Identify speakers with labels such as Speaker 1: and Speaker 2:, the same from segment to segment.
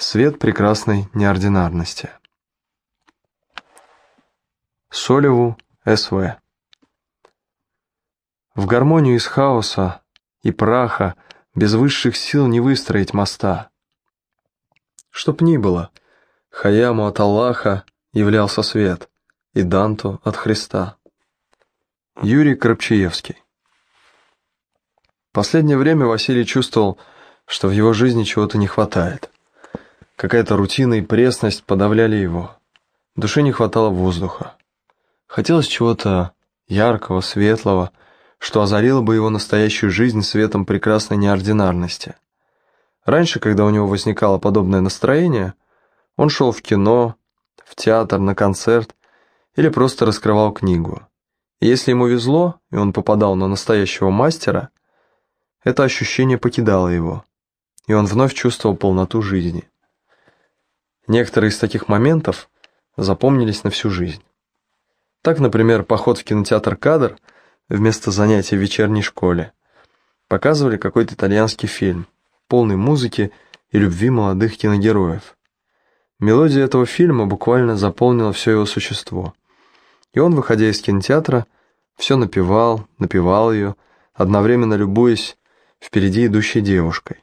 Speaker 1: Свет прекрасной неординарности. Солеву, С.В. В гармонию из хаоса и праха без высших сил не выстроить моста. Чтоб ни было, Хаяму от Аллаха являлся свет, и Данту от Христа. Юрий Крапчаевский Последнее время Василий чувствовал, что в его жизни чего-то не хватает. Какая-то рутина и пресность подавляли его. Душе не хватало воздуха. Хотелось чего-то яркого, светлого, что озарило бы его настоящую жизнь светом прекрасной неординарности. Раньше, когда у него возникало подобное настроение, он шел в кино, в театр, на концерт или просто раскрывал книгу. И если ему везло, и он попадал на настоящего мастера, это ощущение покидало его, и он вновь чувствовал полноту жизни. Некоторые из таких моментов запомнились на всю жизнь. Так, например, поход в кинотеатр «Кадр» вместо занятий в вечерней школе показывали какой-то итальянский фильм, полный музыки и любви молодых киногероев. Мелодия этого фильма буквально заполнила все его существо. И он, выходя из кинотеатра, все напевал, напевал ее, одновременно любуясь впереди идущей девушкой.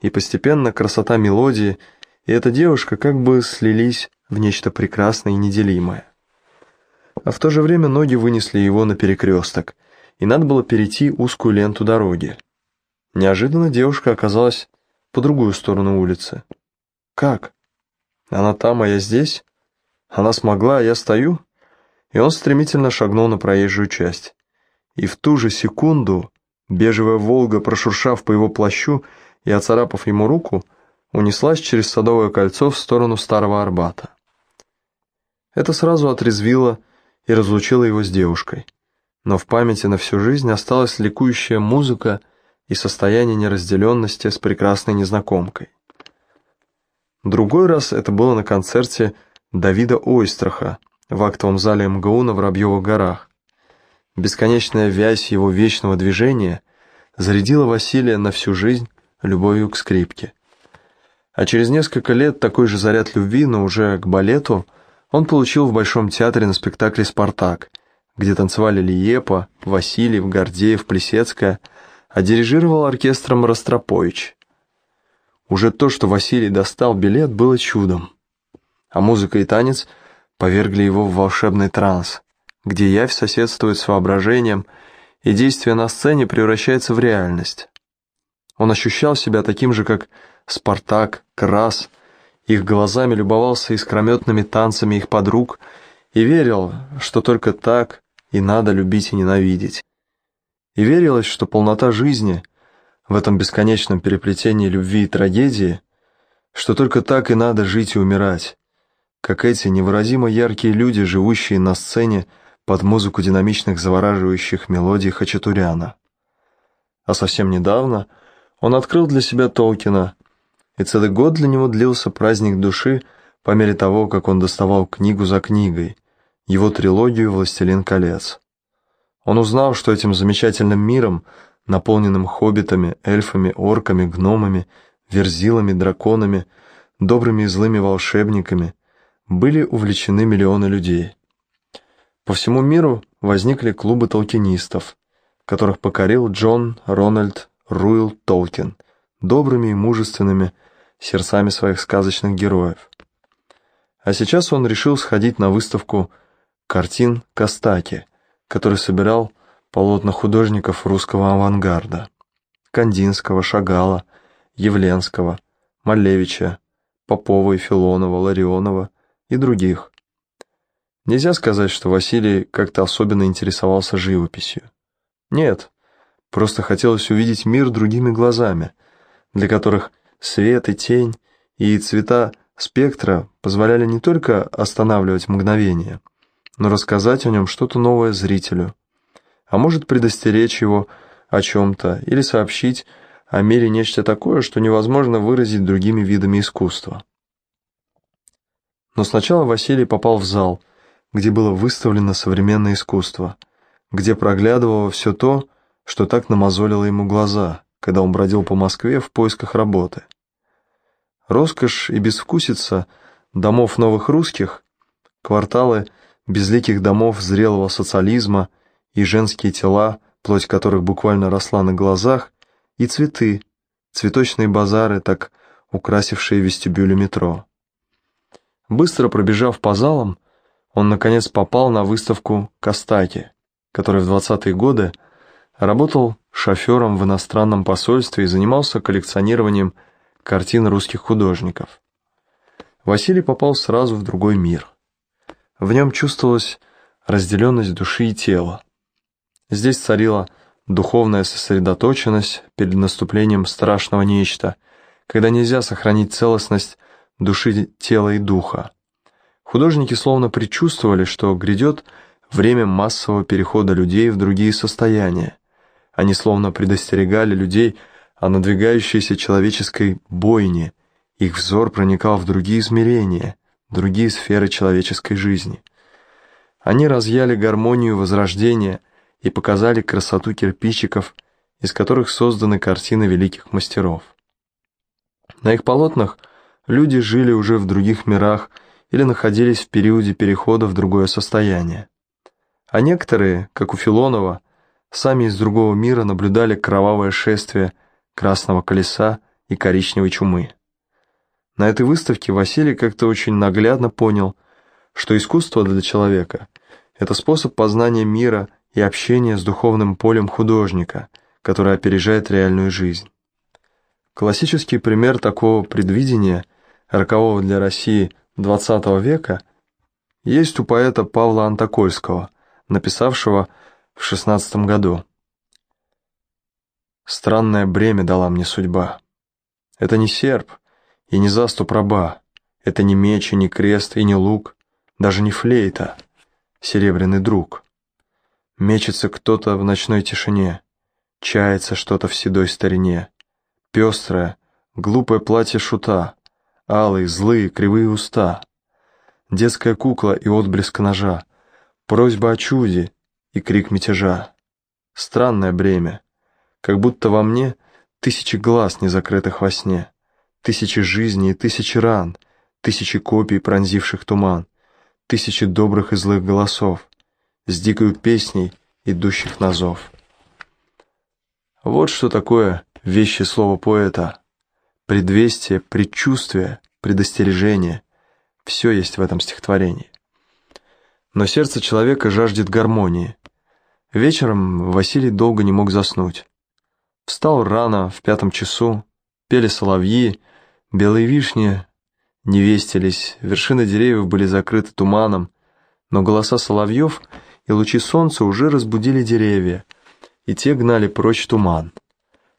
Speaker 1: И постепенно красота мелодии и эта девушка как бы слились в нечто прекрасное и неделимое. А в то же время ноги вынесли его на перекресток, и надо было перейти узкую ленту дороги. Неожиданно девушка оказалась по другую сторону улицы. «Как? Она там, а я здесь? Она смогла, а я стою?» И он стремительно шагнул на проезжую часть. И в ту же секунду Бежевая «Волга», прошуршав по его плащу и оцарапав ему руку, унеслась через Садовое кольцо в сторону Старого Арбата. Это сразу отрезвило и разлучило его с девушкой. Но в памяти на всю жизнь осталась ликующая музыка и состояние неразделенности с прекрасной незнакомкой. Другой раз это было на концерте Давида Ойстраха в актовом зале МГУ на Воробьевых горах. Бесконечная вязь его вечного движения зарядила Василия на всю жизнь любовью к скрипке. А через несколько лет такой же заряд любви, но уже к балету, он получил в Большом театре на спектакле «Спартак», где танцевали Лиепа, Васильев, Гордеев, Плесецкая, а дирижировал оркестром Ростропович. Уже то, что Василий достал билет, было чудом. А музыка и танец повергли его в волшебный транс где явь соседствует с воображением, и действие на сцене превращается в реальность. Он ощущал себя таким же, как Спартак, Крас, их глазами любовался искрометными танцами их подруг и верил, что только так и надо любить и ненавидеть. И верилось, что полнота жизни в этом бесконечном переплетении любви и трагедии, что только так и надо жить и умирать, как эти невыразимо яркие люди, живущие на сцене, под музыку динамичных завораживающих мелодий Хачатуряна. А совсем недавно он открыл для себя Толкина, и целый год для него длился праздник души по мере того, как он доставал книгу за книгой, его трилогию «Властелин колец». Он узнал, что этим замечательным миром, наполненным хоббитами, эльфами, орками, гномами, верзилами, драконами, добрыми и злыми волшебниками, были увлечены миллионы людей. По всему миру возникли клубы толкинистов, которых покорил Джон Рональд Руил Толкин, добрыми и мужественными сердцами своих сказочных героев. А сейчас он решил сходить на выставку картин Костаки, который собирал полотна художников русского авангарда. Кандинского, Шагала, Явленского, Малевича, Попова и Филонова, Ларионова и других. Нельзя сказать, что Василий как-то особенно интересовался живописью. Нет, просто хотелось увидеть мир другими глазами, для которых свет и тень и цвета спектра позволяли не только останавливать мгновение, но рассказать о нем что-то новое зрителю, а может предостеречь его о чем-то или сообщить о мире нечто такое, что невозможно выразить другими видами искусства. Но сначала Василий попал в зал – где было выставлено современное искусство, где проглядывало все то, что так намазолило ему глаза, когда он бродил по Москве в поисках работы. Роскошь и безвкусица домов новых русских, кварталы безликих домов зрелого социализма и женские тела, плоть которых буквально росла на глазах, и цветы, цветочные базары, так украсившие вестибюли метро. Быстро пробежав по залам, он наконец попал на выставку Костаки, который в 20-е годы работал шофером в иностранном посольстве и занимался коллекционированием картин русских художников. Василий попал сразу в другой мир. В нем чувствовалась разделенность души и тела. Здесь царила духовная сосредоточенность перед наступлением страшного нечто, когда нельзя сохранить целостность души, тела и духа. Художники словно предчувствовали, что грядет время массового перехода людей в другие состояния. Они словно предостерегали людей о надвигающейся человеческой бойне, их взор проникал в другие измерения, другие сферы человеческой жизни. Они разъяли гармонию возрождения и показали красоту кирпичиков, из которых созданы картины великих мастеров. На их полотнах люди жили уже в других мирах или находились в периоде перехода в другое состояние. А некоторые, как у Филонова, сами из другого мира наблюдали кровавое шествие красного колеса и коричневой чумы. На этой выставке Василий как-то очень наглядно понял, что искусство для человека – это способ познания мира и общения с духовным полем художника, который опережает реальную жизнь. Классический пример такого предвидения, рокового для России XX века, есть у поэта Павла Антокольского, написавшего в XVI году. Странное бремя дала мне судьба. Это не серп и не заступ раба, это не меч и не крест и не лук, даже не флейта, серебряный друг. Мечется кто-то в ночной тишине, чается что-то в седой старине, пестрое, глупое платье шута, алые, злые, кривые уста, детская кукла и отблеск ножа, просьба о чуде и крик мятежа. Странное бремя, как будто во мне тысячи глаз, не закрытых во сне, тысячи жизней и тысячи ран, тысячи копий, пронзивших туман, тысячи добрых и злых голосов, с дикой песней, идущих на зов. Вот что такое вещи слова поэта. Предвестие, предчувствие, предостережение – все есть в этом стихотворении. Но сердце человека жаждет гармонии. Вечером Василий долго не мог заснуть. Встал рано, в пятом часу, пели соловьи, белые вишни не вестились, вершины деревьев были закрыты туманом, но голоса соловьев и лучи солнца уже разбудили деревья, и те гнали прочь туман.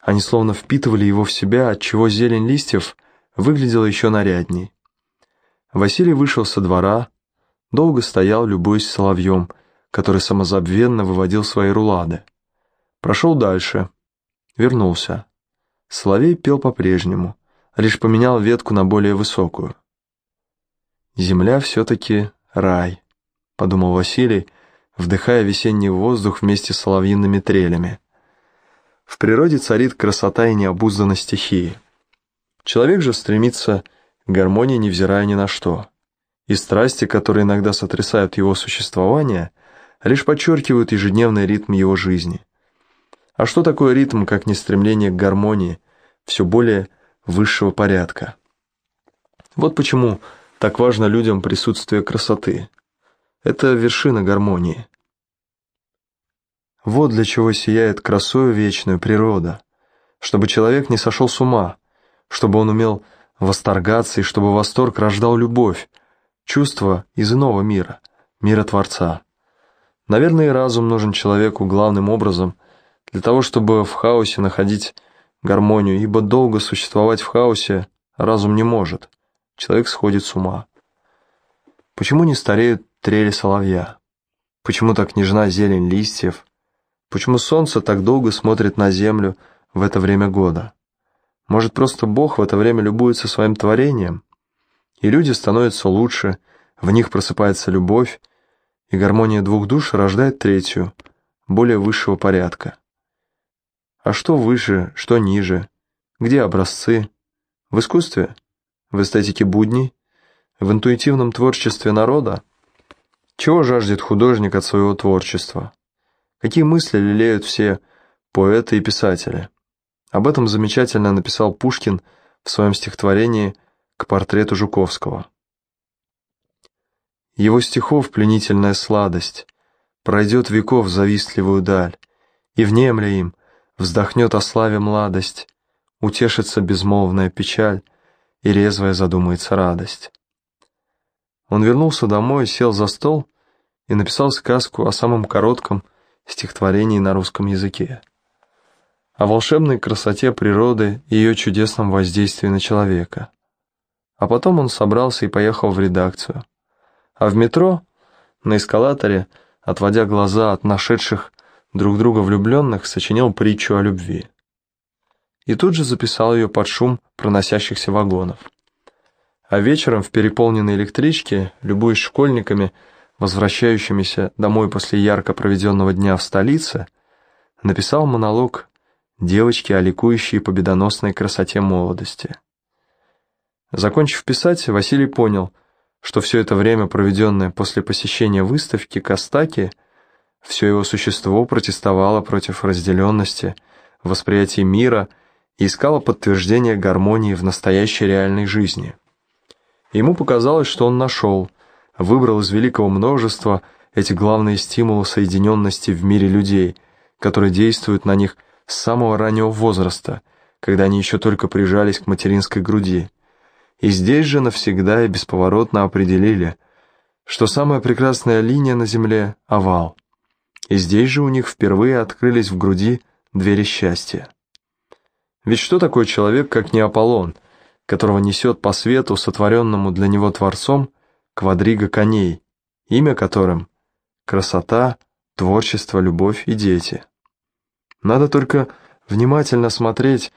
Speaker 1: Они словно впитывали его в себя, отчего зелень листьев выглядела еще нарядней. Василий вышел со двора, долго стоял, любуясь соловьем, который самозабвенно выводил свои рулады. Прошел дальше — Вернулся. Соловей пел по-прежнему, лишь поменял ветку на более высокую. «Земля все-таки рай», — подумал Василий, вдыхая весенний воздух вместе с соловьиными трелями. В природе царит красота и необузданность стихии. Человек же стремится к гармонии, невзирая ни на что. И страсти, которые иногда сотрясают его существование, лишь подчеркивают ежедневный ритм его жизни — а что такое ритм, как не стремление к гармонии, все более высшего порядка? Вот почему так важно людям присутствие красоты. Это вершина гармонии. Вот для чего сияет красою вечную природа, чтобы человек не сошел с ума, чтобы он умел восторгаться и чтобы восторг рождал любовь, чувство из иного мира, мира Творца. Наверное, и разум нужен человеку главным образом – для того, чтобы в хаосе находить гармонию, ибо долго существовать в хаосе разум не может, человек сходит с ума. Почему не стареют трели соловья? Почему так нежна зелень листьев? Почему солнце так долго смотрит на землю в это время года? Может, просто Бог в это время любуется своим творением? И люди становятся лучше, в них просыпается любовь, и гармония двух душ рождает третью, более высшего порядка. А что выше, что ниже? Где образцы? В искусстве? В эстетике будней? В интуитивном творчестве народа? Чего жаждет художник от своего творчества? Какие мысли лелеют все поэты и писатели? Об этом замечательно написал Пушкин в своем стихотворении «К портрету Жуковского». Его стихов пленительная сладость Пройдет веков завистливую даль, И внемля им вздохнет о славе младость, Утешится безмолвная печаль, И резвая задумается радость. Он вернулся домой, сел за стол и написал сказку о самом коротком стихотворении на русском языке. О волшебной красоте природы и ее чудесном воздействии на человека. А потом он собрался и поехал в редакцию. А в метро, на эскалаторе, отводя глаза от нашедших друг друга влюбленных, сочинил притчу о любви. И тут же записал ее под шум проносящихся вагонов. А вечером в переполненной электричке, любуясь школьниками, возвращающимися домой после ярко проведенного дня в столице, написал монолог девочки о ликующей победоносной красоте молодости. Закончив писать, Василий понял, что все это время, проведенное после посещения выставки Костаки, все его существо протестовало против разделенности, восприятия мира и искало подтверждение гармонии в настоящей реальной жизни. Ему показалось, что он нашел, выбрал из великого множества эти главные стимулы соединенности в мире людей, которые действуют на них с самого раннего возраста, когда они еще только прижались к материнской груди. И здесь же навсегда и бесповоротно определили, что самая прекрасная линия на Земле — овал. И здесь же у них впервые открылись в груди двери счастья. Ведь что такое человек, как не Аполлон — которого несет по свету, сотворенному для него Творцом, квадрига коней, имя которым — красота, творчество, любовь и дети. Надо только внимательно смотреть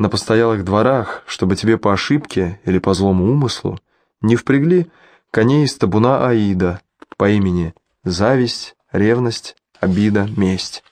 Speaker 1: на постоялых дворах, чтобы тебе по ошибке или по злому умыслу не впрягли коней из табуна Аида по имени зависть, ревность, обида, месть.